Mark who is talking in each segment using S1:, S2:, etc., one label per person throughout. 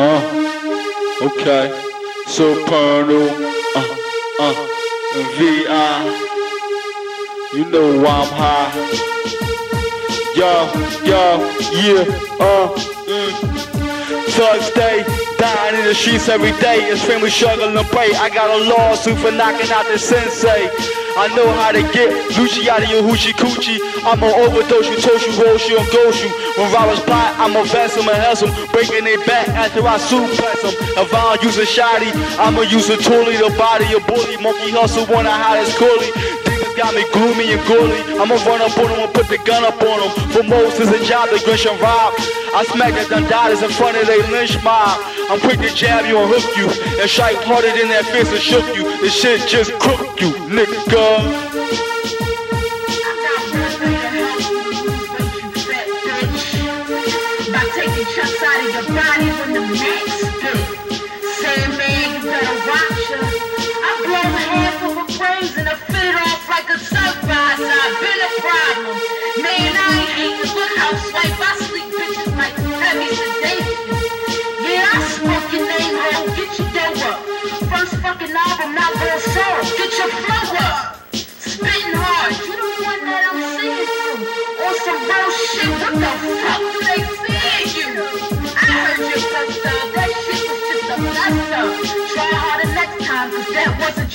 S1: Uh, okay. Supernal, uh, uh, VI. You know I'm high. Yo, yo, yeah, uh, mm. Thugs day, dying in the streets every day. It's family struggle and pray. I got a lawsuit for knocking out the sensei. I know how to get Lucci out of your hoochie coochie. I'ma overdose you, toast you, roll you, and ghost you. When robbers plot, I'ma vest them and help them, breaking their back after I suplex them. If I don't use a shotty, I'ma use a toolie, the body a bully. Monkey hustle, one of hottest coolie got me gloomy and gory. I'ma run up on them and put the gun up on them. For most, it's a job to Gresham rob. I smack the Dundadas in front of they lynch mob. I'm quick to jab you and hook you. And strike harder than that fist and shook you. This shit just crook you, nigga.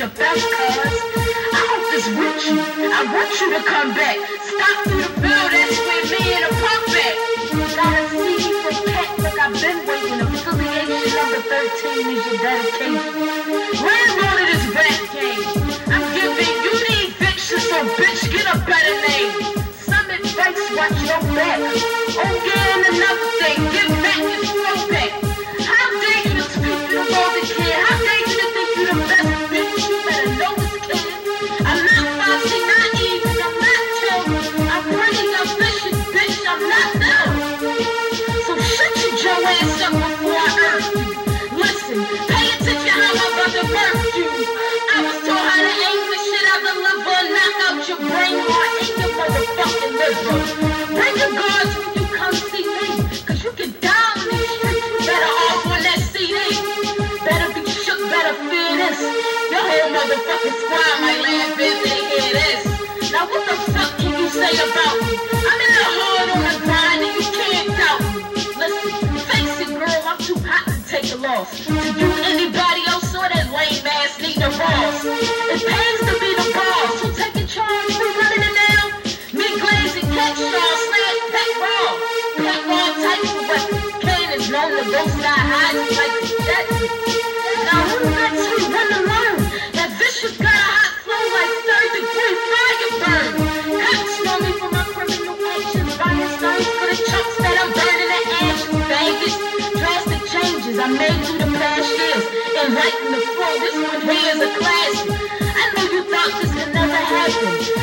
S2: Your best, cuz. I hope this with you. I want you to come back. Stop the this game. I'm giving you the eviction, so bitch, get a better name. Advice, watch your back. Oh yeah, and another thing, get back to do anybody else or that lame ass need a boss. Raw. Pack type of weapon. Cannons known to like. Now alone? That vicious got a hot flow like third degree fire burn. Criminal the chunks that I'm burning drastic changes I made through the past years. The this one here is a classic. I know you thought this could never happen.